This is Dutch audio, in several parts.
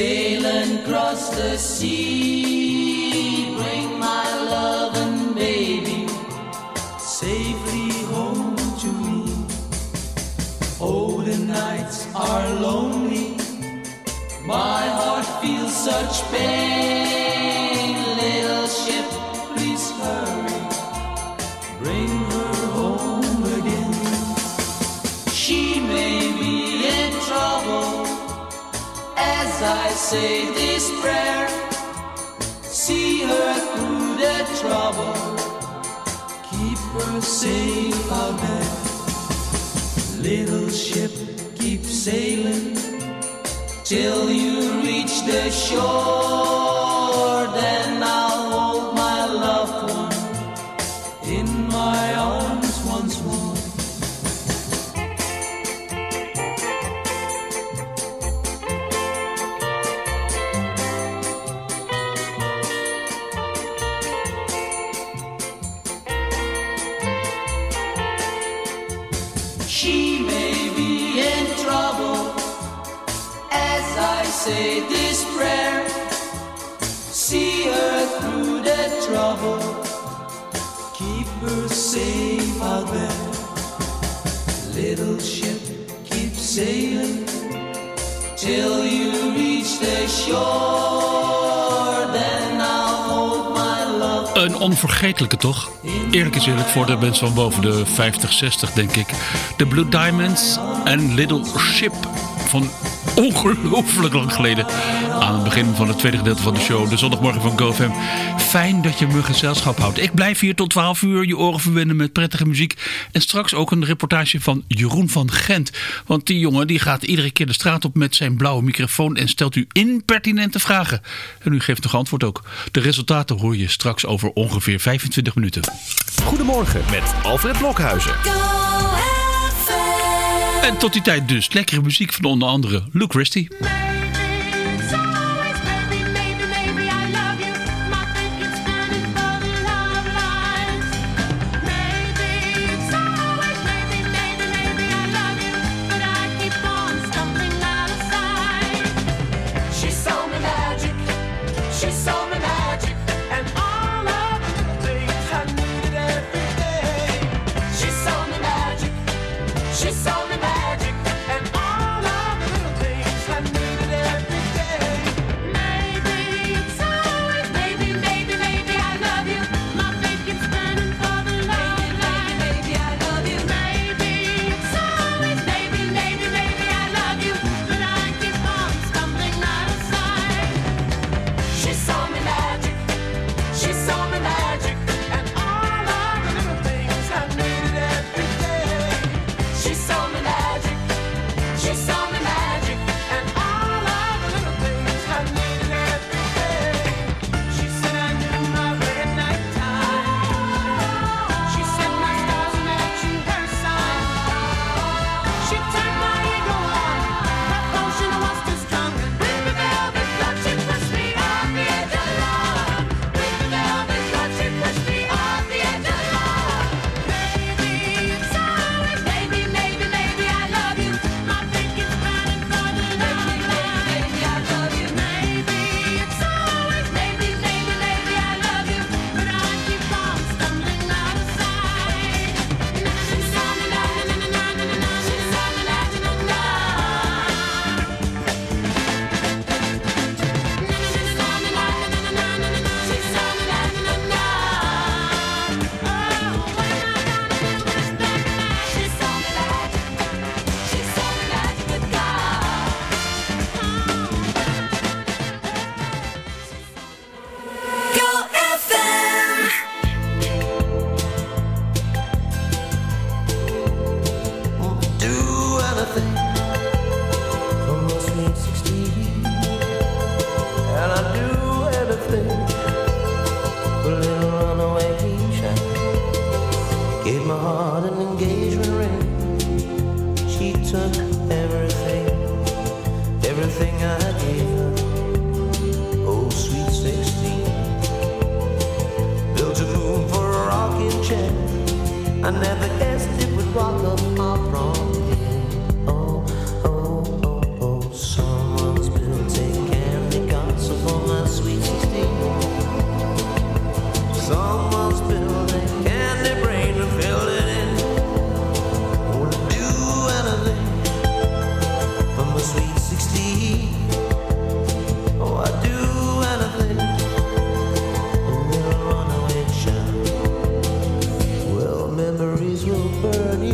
Sailing cross the sea, bring my love and baby safely home to me. Oh, the nights are lonely, my heart feels such pain. sail our man. Little ship, keep sailing till you reach the shore. onvergetelijke toch? Eerlijk is eerlijk voor de mensen van boven de 50, 60 denk ik. De Blue Diamonds en Little Ship van ongelooflijk lang geleden. Aan het begin van het tweede gedeelte van de show. De zondagmorgen van GoFam. Fijn dat je me gezelschap houdt. Ik blijf hier tot 12 uur je oren verbinden met prettige muziek. En straks ook een reportage van Jeroen van Gent. Want die jongen die gaat iedere keer de straat op met zijn blauwe microfoon. En stelt u impertinente vragen. En u geeft nog antwoord ook. De resultaten hoor je straks over ongeveer 25 minuten. Goedemorgen met Alfred Blokhuizen. En tot die tijd dus lekkere muziek van onder andere Luke Christie.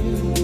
you.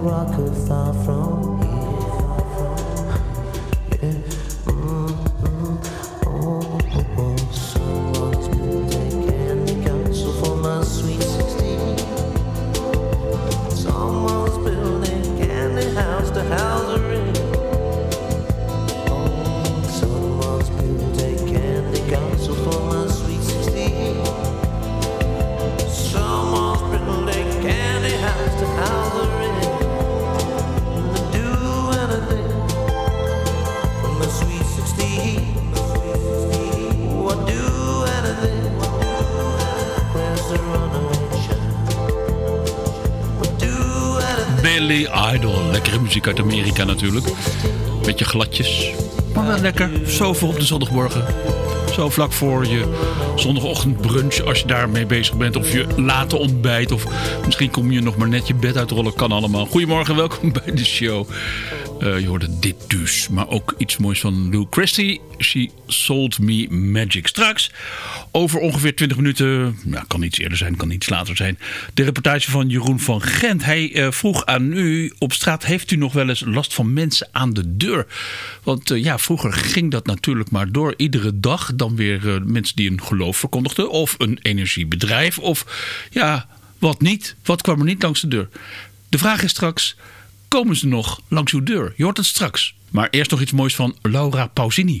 Rock far from muziek uit Amerika natuurlijk. Beetje gladjes. Maar wel lekker. Zoveel op de zondagmorgen. Zo vlak voor je zondagochtendbrunch als je daarmee bezig bent. Of je late ontbijt. Of misschien kom je nog maar net je bed uitrollen. Kan allemaal. Goedemorgen, welkom bij de show. Eh, je hoorde dit dus. Maar ook iets moois van Lou Christie. She Sold Me Magic. Straks over ongeveer 20 minuten. Kan iets eerder zijn, kan iets later zijn. De reportage van Jeroen van Gent. Hij eh, vroeg aan u op straat. Heeft u nog wel eens last van mensen aan de deur? Want eh, ja, vroeger ging dat natuurlijk maar door. Iedere dag dan weer eh, mensen die een geloof verkondigden. Of een energiebedrijf. Of ja, wat niet. Wat kwam er niet langs de deur? De vraag is straks komen ze nog langs uw deur? Je hoort het straks. Maar eerst nog iets moois van Laura Pausini.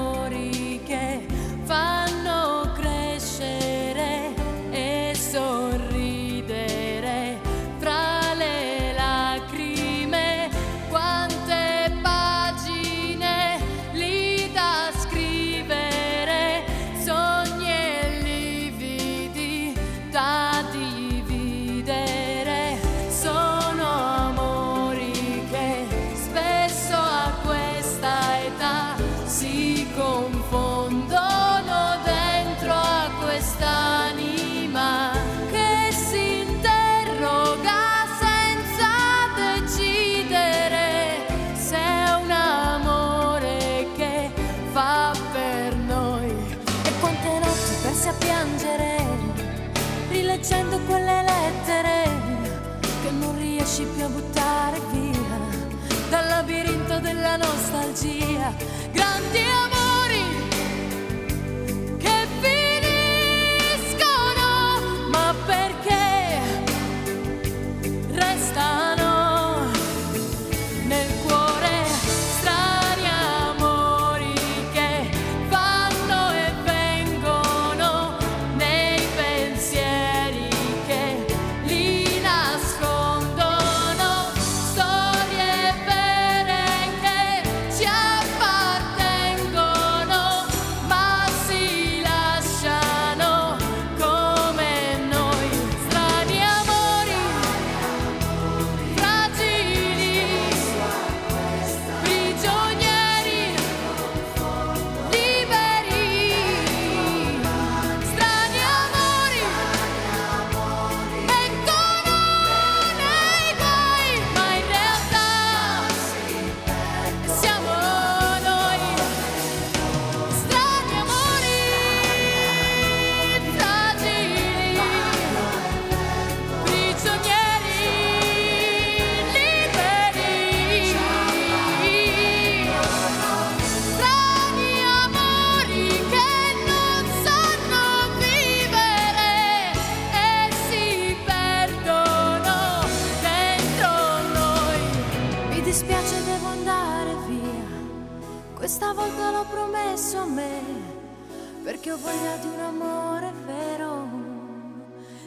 voglia di un amore vero,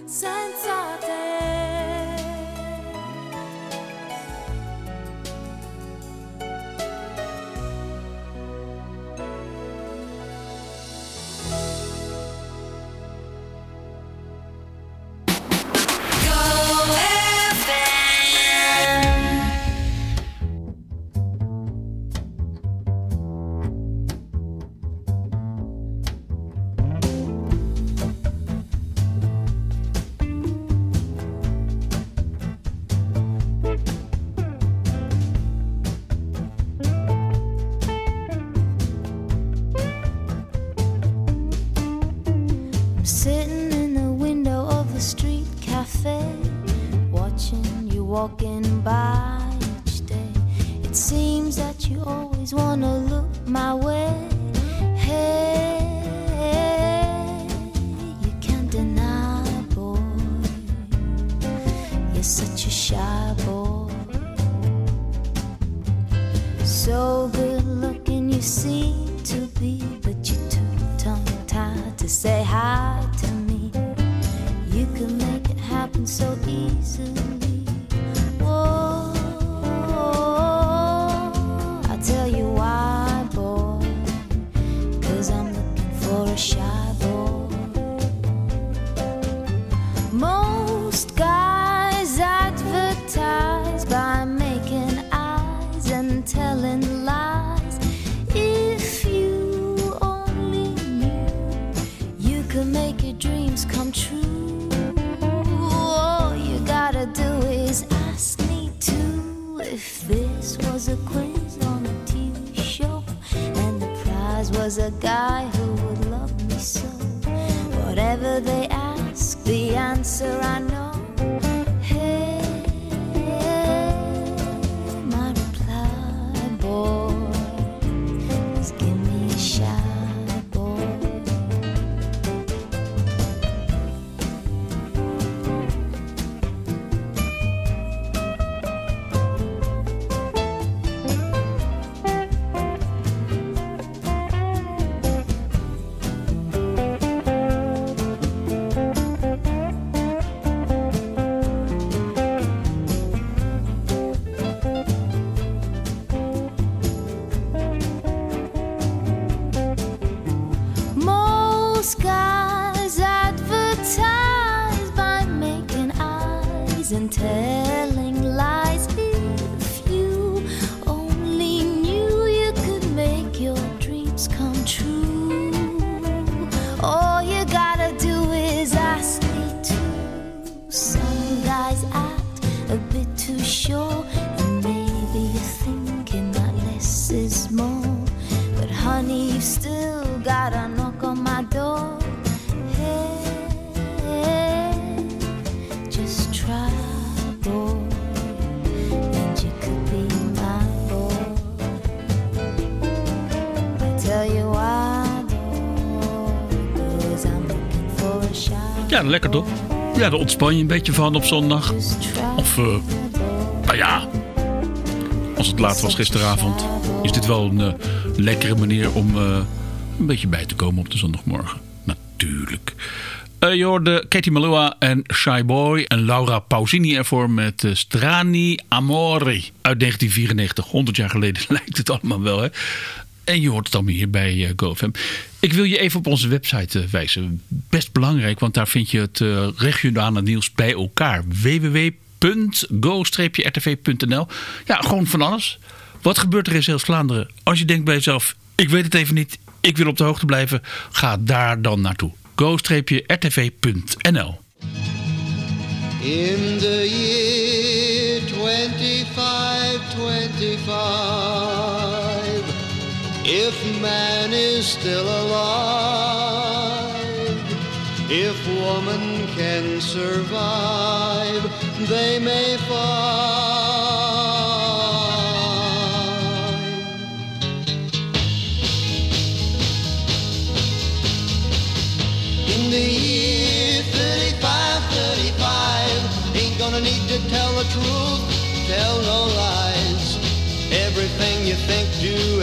senza te. quiz on a TV show, and the prize was a guy who would love me so. Whatever they ask, the answer I know. Ja, daar ontspan je een beetje van op zondag. Of, eh, nou ja, als het laat was gisteravond, is dit wel een eh, lekkere manier om eh, een beetje bij te komen op de zondagmorgen. Natuurlijk. Je hoorde Katie Malua en Shy Boy en Laura Pausini ervoor met Strani Amori uit 1994. 100 jaar geleden lijkt het allemaal wel, hè? En je hoort het allemaal hier bij GoFM. Ik wil je even op onze website eh, wijzen. Best belangrijk, want daar vind je het eh, regionale nieuws bij elkaar. www.go-rtv.nl Ja, gewoon van alles. Wat gebeurt er in Zeeuws-Vlaanderen? Als je denkt bij jezelf, ik weet het even niet. Ik wil op de hoogte blijven. Ga daar dan naartoe. go-rtv.nl In the year 2525, if man is still alive, if woman can survive, they may find.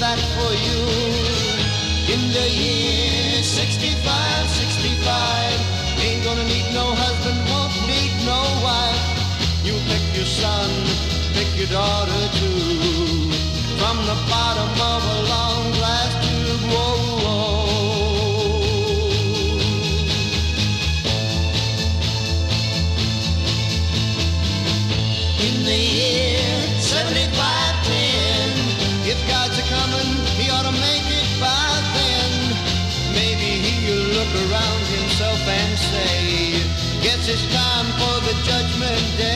That for you. In the year 65, 65, ain't gonna need no husband, won't need no wife. You pick your son, pick your daughter too. From the bottom of a long glass judgment day.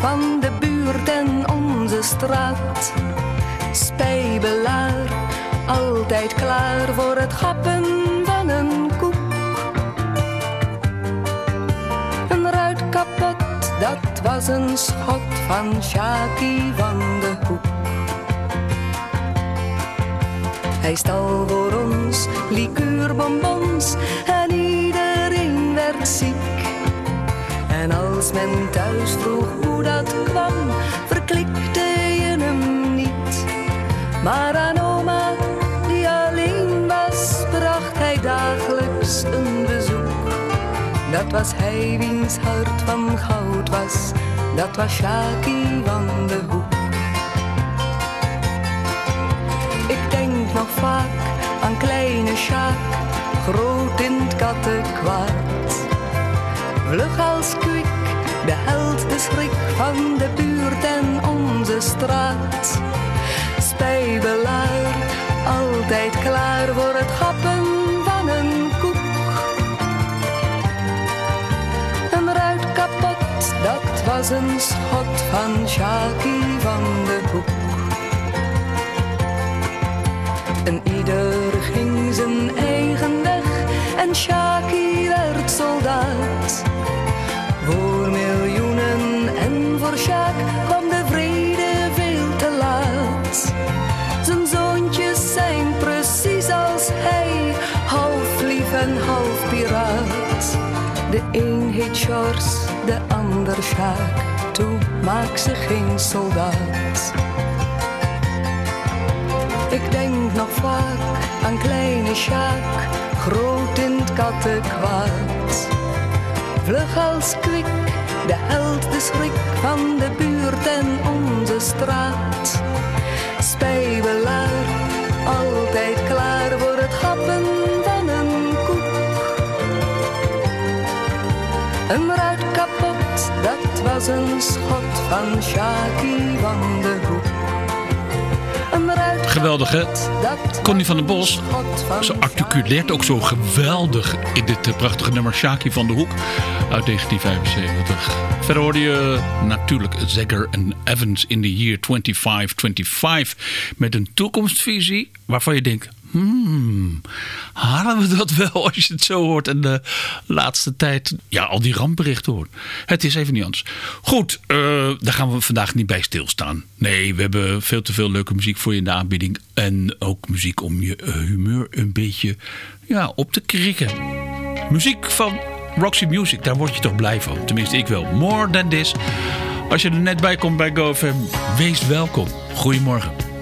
Van de buurt en onze straat. Spijbelaar, altijd klaar voor het gappen van een koek. Een ruit kapot, dat was een schot van Sjaakie van de Hoek. Hij stal voor ons liqueurbonbons en iedereen werd ziek. En als men thuis vroeg Dat was hij wiens hart van goud was, dat was Shaki van de Hoek. Ik denk nog vaak aan kleine Sjaak, groot in het kattenkwaad. Vlug als kwik, de held, de schrik van de buurt en onze straat. Spijbelaar, altijd klaar voor het happen was een schot van Shaki van de Hoek. En ieder ging zijn eigen weg en Shaki werd soldaat. Voor miljoenen en voor Sjaak kwam de vrede veel te laat. Zijn zoontjes zijn precies als hij, half lief en half piraat. De een heet Sjors, de ander Sjaak, toe maak ze geen soldaat. Ik denk nog vaak aan kleine Sjaak, groot in het kattenkwaad. Vlug als kwik, de held, de schrik van de buurt en onze straat. Spijbelaar, altijd was een schot van Shaki van de Hoek. Geweldig, Connie van der was Bos, Ze articuleert ook zo geweldig in dit eh, prachtige nummer Shaki van de Hoek uit 1975. Verder hoorde je natuurlijk Zegger en Evans in the year 2525 met een toekomstvisie waarvan je denkt, hmm, halen we dat wel als je het zo hoort en de laatste tijd ja, al die rampberichten hoort. Het is even niet anders. Goed, eh, daar gaan we vandaag niet bij stilstaan. Nee, we hebben veel te veel leuke muziek voor je in de aanbieding en ook muziek om je eh, humeur een beetje ja, op te krikken. Muziek van Roxy Music, daar word je toch blij van. Tenminste, ik wel. More Than This. Als je er net bij komt bij GoFam, wees welkom. Goedemorgen.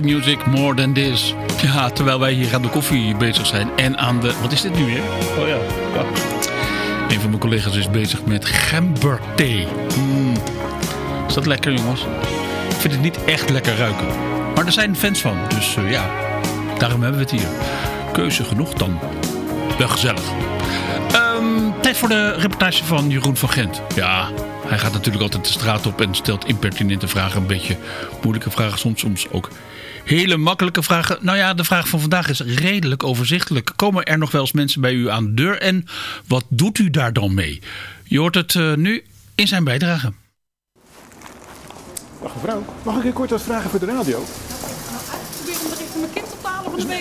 Music, More Than This. Ja, terwijl wij hier aan de koffie bezig zijn en aan de... Wat is dit nu weer? Oh ja, ja. Een van mijn collega's is bezig met gemberthee. Mm. Is dat lekker, jongens? Ik vind het niet echt lekker ruiken. Maar er zijn fans van, dus eh, ja, daarom hebben we het hier. Keuze genoeg dan. Wel gezellig. Ehm, tijd voor de reportage van Jeroen van Gent. Ja, hij gaat natuurlijk altijd de straat op en stelt impertinente vragen. Een beetje moeilijke vragen, soms, soms ook hele makkelijke vragen. Nou ja, de vraag van vandaag is redelijk overzichtelijk. Komen er nog wel eens mensen bij u aan de deur en wat doet u daar dan mee? Je hoort het eh, nu in zijn bijdrage. Wacht mevrouw, mag ik u kort wat vragen voor de radio? Probeer om de richting mijn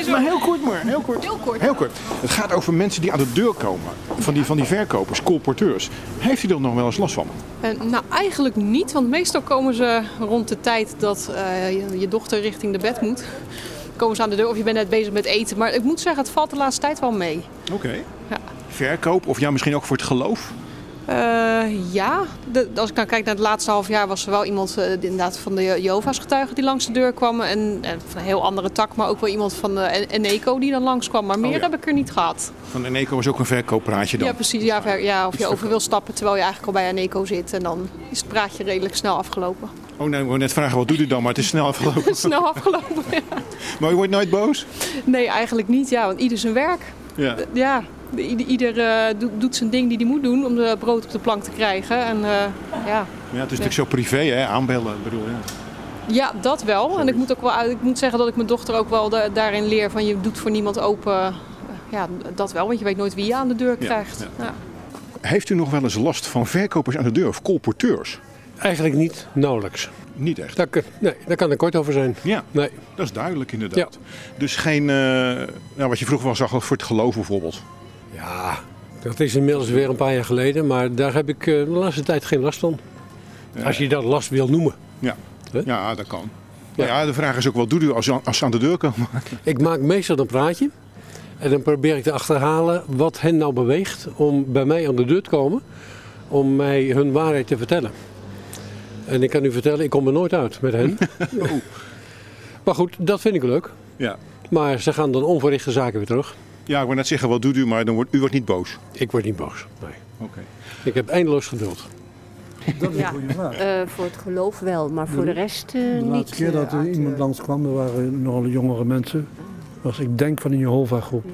Maar heel kort maar, heel kort. Heel kort. Heel kort. Het gaat over mensen die aan de deur komen. Van die, van die verkopers, colporteurs. Heeft u er nog wel eens last van? Eh, nou, eigenlijk niet, want meestal komen ze rond de tijd dat eh, je, je dochter richting de bed moet. Komen ze aan de deur of je bent net bezig met eten. Maar ik moet zeggen, het valt de laatste tijd wel mee. Oké. Ja. Verkoop of ja, misschien ook voor het geloof? Eh, ja, de, als ik dan kijk naar het laatste half jaar was er wel iemand eh, inderdaad van de Jehovah's getuigen die langs de deur kwam. En, en van een heel andere tak, maar ook wel iemand van de Eneco die dan langskwam. Maar meer ja. heb ik er niet gehad. Van Eneco is ook een verkooppraatje dan. Ja, precies. Ja, ver- ja, of je over wil stappen terwijl je eigenlijk al bij Eneco zit. En dan is het praatje redelijk snel afgelopen. Oh nee, ik wou net vragen, wat doet u dan? Maar het is snel afgelopen. snel afgelopen, ja. Maar u wordt nooit boos? Nee, eigenlijk niet. Ja, want ieder zijn werk. Ja. Ja, ieder, ieder eh, doet, zijn ding die hij moet doen om de brood op de plank te krijgen. En eh, ja. Ja, het is natuurlijk zo privé, hè? Aanbellen, ik bedoel, ja. ja, dat wel. En ik moet, ook wel, uit- ik moet zeggen dat ik mijn dochter ook wel da- daarin leer van je doet voor niemand open. Ja, dat wel, want je weet nooit wie je aan de deur krijgt. ja. Ja. Heeft u nog wel eens last van verkopers aan de deur of colporteurs? Eigenlijk niet, nauwelijks. Niet echt. Daar, nee, daar kan ik kort over zijn. Ja, Nee. dat is duidelijk inderdaad. Dus geen, eh, nou, wat je vroeger wel zag, voor het geloof bijvoorbeeld. Ja, dat is inmiddels weer een paar jaar geleden, maar daar heb ik eh, de laatste tijd geen last van. Als je dat last wil noemen. Ja, ja dat kan. Ja. De vraag is ook, wat doet u als, ze- als ze aan de deur komen? Ik maak meestal een praatje en dan probeer ik te achterhalen wat hen nou beweegt om bij mij aan de deur te komen. Om mij hun waarheid te vertellen. En ik kan u vertellen, ik kom er nooit uit met hen. maar goed, dat vind ik leuk. Ja. Maar ze gaan dan onverrichte zaken weer terug. Ja, ik wou net zeggen, wat doet u, maar dan wordt, u wordt niet boos. Ik word niet boos. Nee. Oké. Ik heb eindeloos geduld. Ja, eh, voor het geloof wel, maar voor de rest eh, De niet. laatste keer dat eh, er uit, iemand eh, langskwam, er waren nogal jongere mensen. was ik denk van een Jehovah-groep.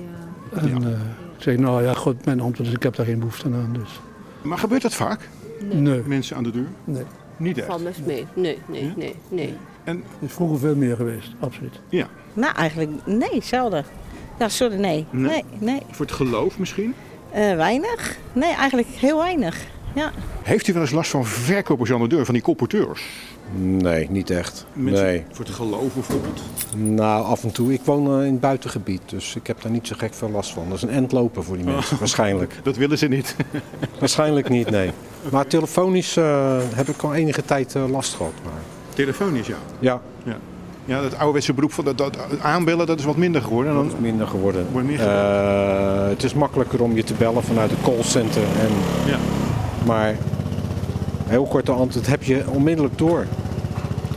En eh, ik zeg, nou ja, goed, mijn antwoord is, ik heb daar geen behoefte aan. Dus. Maar gebeurt dat vaak? Nee. Mensen aan de deur? Nee. Niet echt? Best mee. Nee, nee, nee, nee. En is vroeger veel meer geweest, absoluut. Ja. Nou, eigenlijk nee, zelden. Ja, sorry, nee. Nee? Nee, nee. Voor het geloof misschien? Eh, weinig. Nee, eigenlijk heel weinig. Ja. Heeft u wel eens last van verkopers aan de deur, van die colporteurs? Nee, niet echt. Mensen Nee. Voor het geloof bijvoorbeeld? Nou, af en toe. Ik woon eh, in het buitengebied, dus ik heb daar niet zo gek veel last van. Dat is een endlopen voor die mensen, waarschijnlijk. Dat willen ze niet. Waarschijnlijk niet, nee. Maar telefonisch eh, heb ik al enige tijd eh, last gehad. Maar... Telefonisch, ja. Ja. Ja, ja dat ouderwetse beroep van dat, dat aanbellen, dat is wat minder geworden. Dat is minder geworden. Wordt meer Eh, het is makkelijker om je te bellen vanuit het callcenter. En... Ja. Maar heel korte antwoord heb je onmiddellijk door.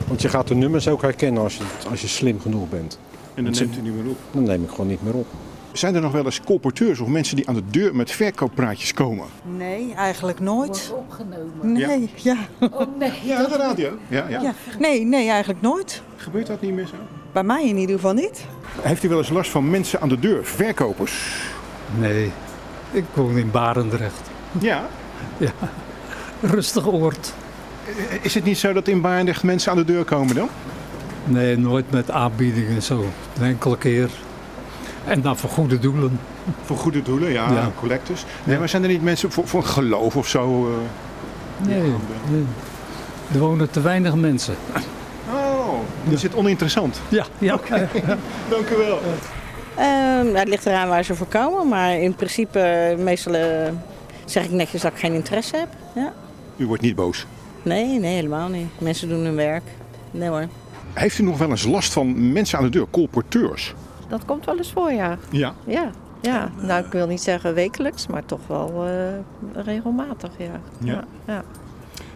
Want je gaat de nummers ook herkennen als je, als je slim genoeg bent. En dan neemt u niet meer op. Dan neem ik gewoon niet meer op. Zijn er nog wel eens colporteurs of mensen die aan de deur met verkooppraatjes komen? Nee, eigenlijk nooit. opgenomen. Nee, ja. Oh nee. Ja, de radio. Ja, ja. Ja. Nee, nee, eigenlijk nooit. Gebeurt dat niet meer zo? Bij mij in ieder geval niet. Heeft u wel eens last van mensen aan de deur, verkopers? Nee, ik woon in Barendrecht. Ja. Ja, rustig oord. Is het niet zo dat in Barendrecht mensen aan de deur komen dan? Nee, nooit met aanbiedingen en zo. Een enkele keer. En dan voor goede doelen. Voor goede doelen, ja, Ja. collectors. Nee, maar zijn er niet mensen voor, voor geloof of zo? eh? Nee, nee. er wonen te weinig mensen. Oh, dat is het oninteressant. Ja, ja. Dank u wel. Ehm, ja, het ligt eraan waar ze voor komen, maar in principe eh, meestal eh, zeg ik netjes dat ik geen interesse heb. Ja. U wordt niet boos. Nee, nee, helemaal niet. Mensen doen hun werk. Nee hoor. Heeft u nog wel eens last van mensen aan de deur, colporteurs? Dat komt wel eens voor, ja. Ja. Ja, ja. nou ik wil niet zeggen wekelijks, maar toch wel eh, regelmatig, ja. Ja.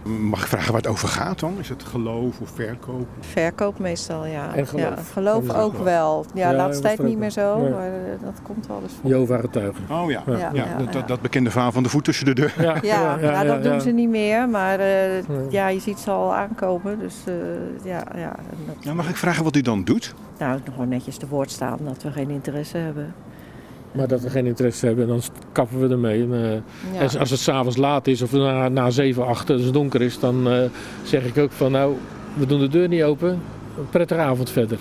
Mag ik vragen waar het over gaat dan? Is het geloof of verkoop? Verkoop meestal, ja. En geloof. Ja, geloof ook wel. Ja, Ja, laatste tijd niet meer zo, Nee. maar eh, dat komt wel eens voor. Jehovah getuigen. Oh ja, Ja, ja, ja, dat, ja. dat, dat bekende verhaal van de voet tussen de deur. Ja, Ja, nou, dat doen ze niet meer, maar eh, ja, je ziet ze al aankomen. Dus eh, ja, ja. dat- Ja, mag ik vragen wat u dan doet? nou, nog gewoon netjes te woord staan dat we geen interesse hebben. Maar dat we geen interesse hebben, dan kappen we ermee. En, eh, Ja. en als het s'avonds laat is of na, na 7, 8 als het donker is, dan eh, zeg ik ook van nou, we doen de deur niet open. Een prettige avond verder.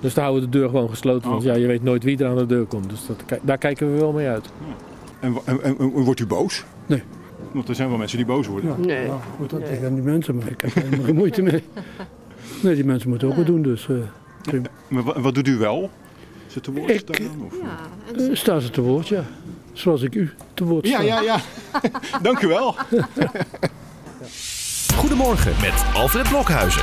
Dus dan houden we de deur gewoon gesloten. Want Oh. ja, je weet nooit wie er aan de deur komt. Dus dat, daar kijken we wel mee uit. En, en, en- en wordt u boos? Nee. Want er zijn wel mensen die boos worden. Ja, ja, goed, dat tegen die mensen, maar ik heb er geen moeite mee. Nee, die mensen moeten ook wat doen, dus... eh. Maar wa- wat doet u wel? Het te woord Ik- staan? Of? Eh, staan ze te woord, ja. Zoals ik u te woord Ja, sta. ja, ja. Dank u wel. Goedemorgen met Alfred Blokhuizen.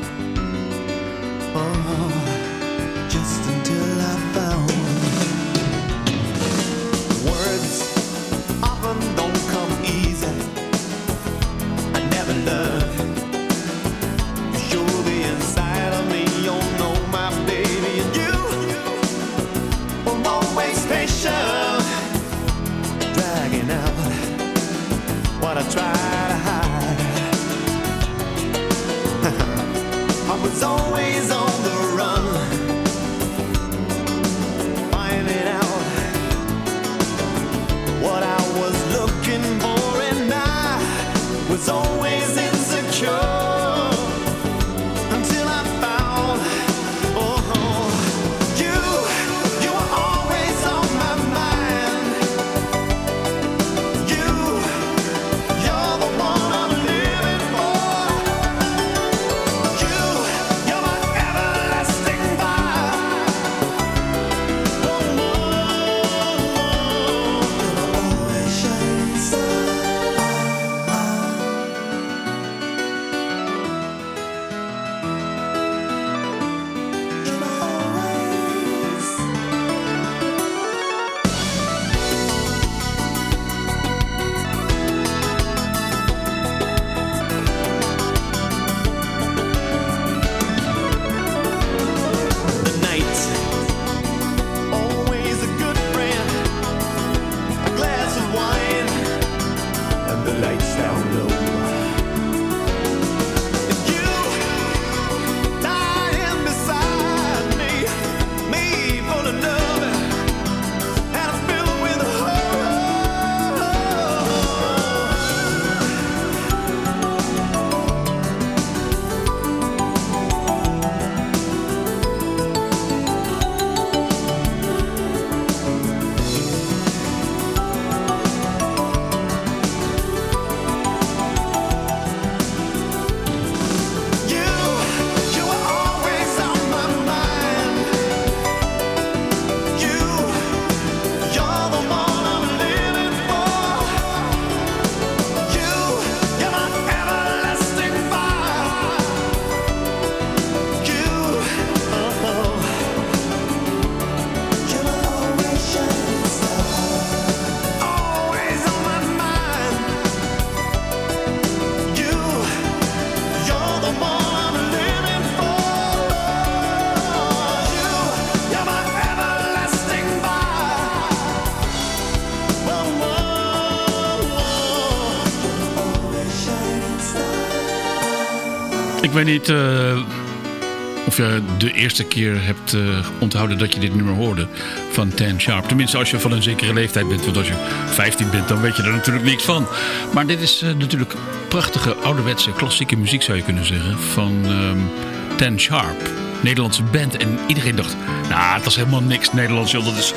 Try Ik weet niet eh, of je de eerste keer hebt eh, onthouden dat je dit nummer hoorde van Ten Sharp. Tenminste, als je van een zekere leeftijd bent. Want als je 15 bent, dan weet je er natuurlijk niks van. Maar dit is eh, natuurlijk prachtige, ouderwetse, klassieke muziek zou je kunnen zeggen. Van ehm, Ten Sharp. Nederlandse band. En iedereen dacht, nou, dat is helemaal niks Nederlands. joh. Dat is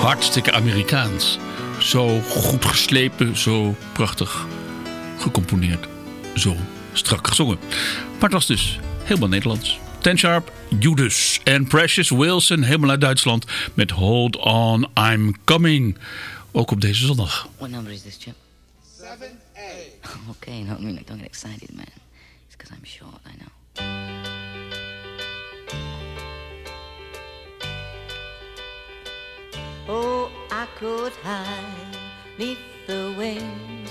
hartstikke Amerikaans. Zo goed geslepen, zo prachtig gecomponeerd. Zo strak gezongen. Maar het was dus helemaal Nederlands. Ten Sharp, Judas en Precious Wilson, helemaal uit Duitsland, met Hold On, I'm Coming. Ook op deze zondag. What number is this, Chip? 7A. Okay, no, I mean, don't get excited, man. It's because I'm short, I know. Oh, I could hide neath the wings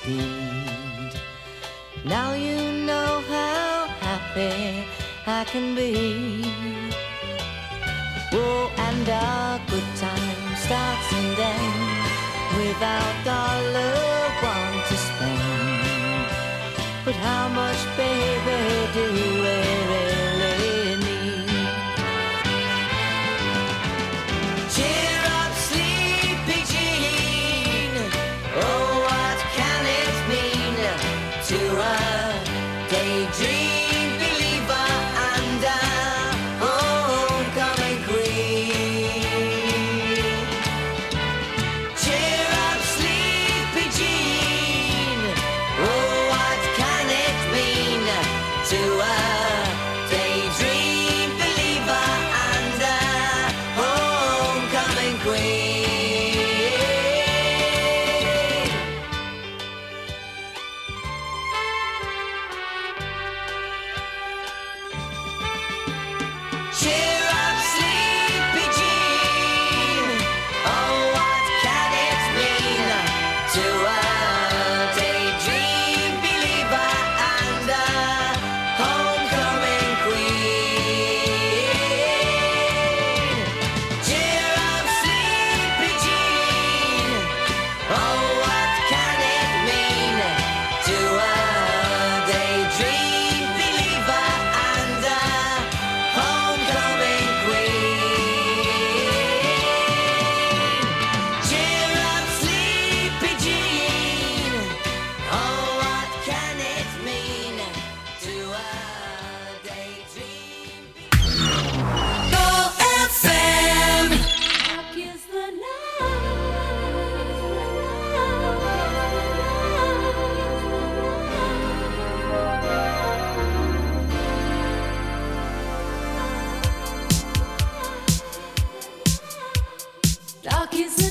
Guaranteed. Now you know how happy I can be. Oh, and our good time starts and ends without our loved one to spend. But how much, baby, do Dark is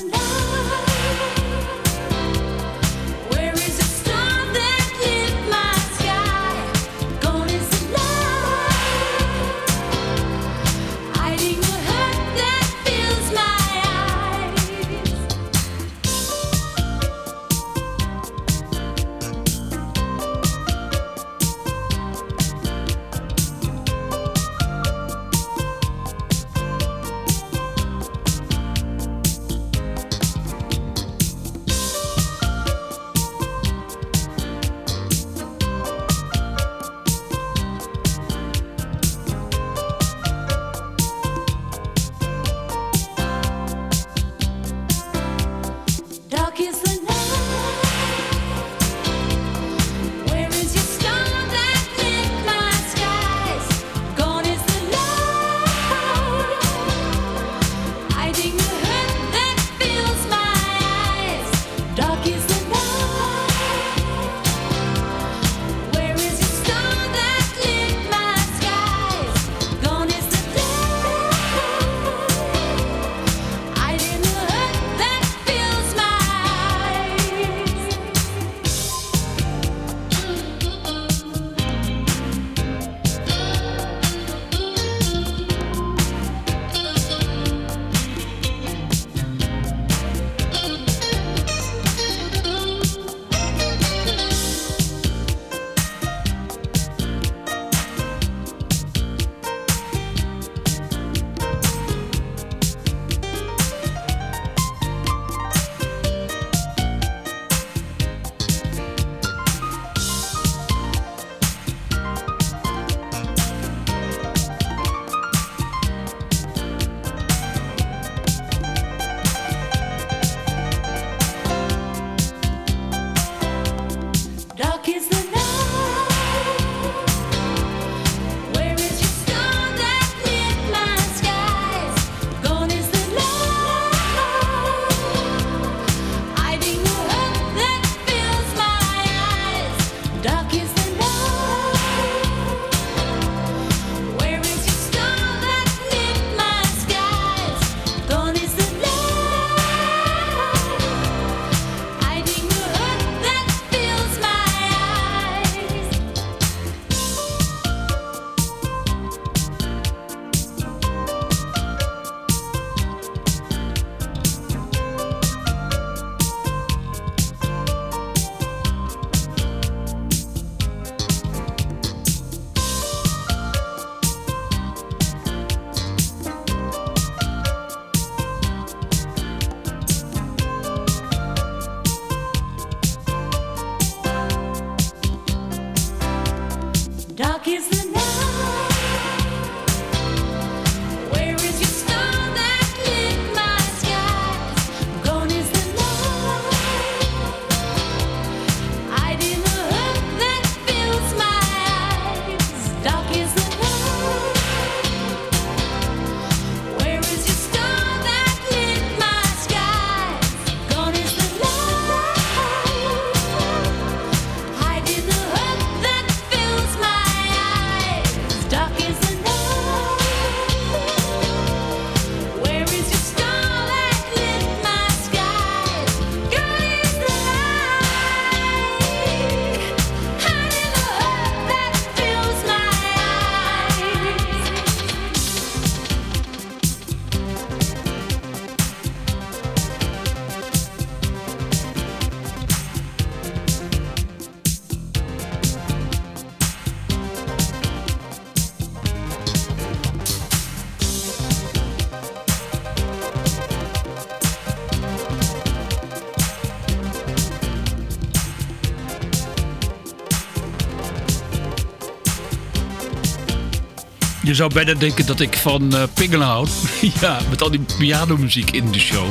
zou bijna denken dat ik van eh pingelen houd. ja, met al die pianomuziek in de show.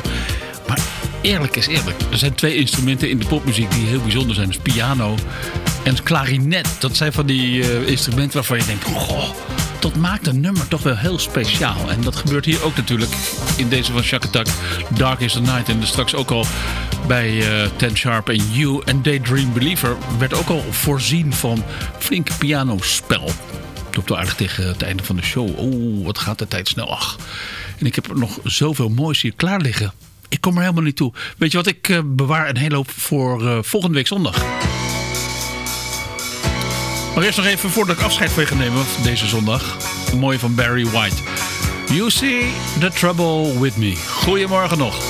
Maar eerlijk is eerlijk. Er zijn twee instrumenten in de popmuziek die heel bijzonder zijn. Dus piano en klarinet. Dat zijn van die eh, instrumenten waarvan je denkt... Goh, dat maakt een nummer toch wel heel speciaal. En dat gebeurt hier ook natuurlijk in deze van Shack Attack. Dark is the Night. En dus straks ook al bij eh, Ten Sharp en You en Daydream Believer... werd ook al voorzien van flink pianospel loopt wel aardig tegen het einde van de show. Oeh, wat gaat de tijd snel. Ach. En ik heb er nog zoveel moois hier klaar liggen. Ik kom er helemaal niet toe. Weet je wat, ik eh, bewaar een hele hoop voor eh, volgende week zondag. Maar eerst nog even voordat ik afscheid van je ga nemen deze zondag. Mooie van Barry White. You see the trouble with me. Goedemorgen nog.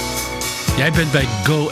Jij bent bij Go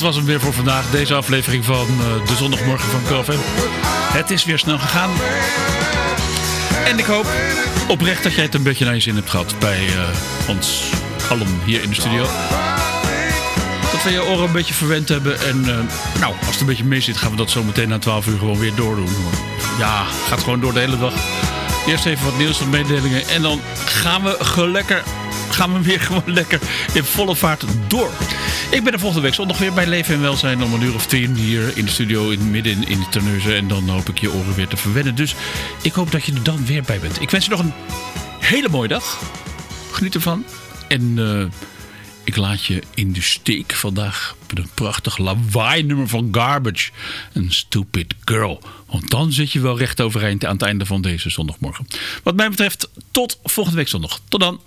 Dat was hem weer voor vandaag. Deze aflevering van eh, de zondagmorgen van KFM. Het is weer snel gegaan. En ik hoop oprecht dat jij het een beetje naar je zin hebt gehad bij eh, ons allen hier in de studio. Dat we je oren een beetje verwend hebben. En eh, nou, als het een beetje mee zit, gaan we dat zo meteen na 12 uur gewoon weer doordoen. Ja, gaat gewoon door de hele dag. Eerst even wat nieuws, wat mededelingen. En dan gaan we gelekker gaan we weer gewoon lekker in volle vaart door. Ik ben er volgende week zondag weer bij Leven en Welzijn om een uur of tien hier in de studio in midden in, in de Terneuzen. En dan hoop ik je oren weer te verwennen. Dus ik hoop dat je er dan weer bij bent. Ik wens je nog een hele mooie dag. Geniet ervan. En eh, ik laat je in de steek vandaag met een prachtig lawaai nummer van Garbage. Een Stupid Girl. Want dan zit je wel recht overeind aan het einde van deze zondagmorgen. Wat mij betreft tot volgende week zondag. Tot dan.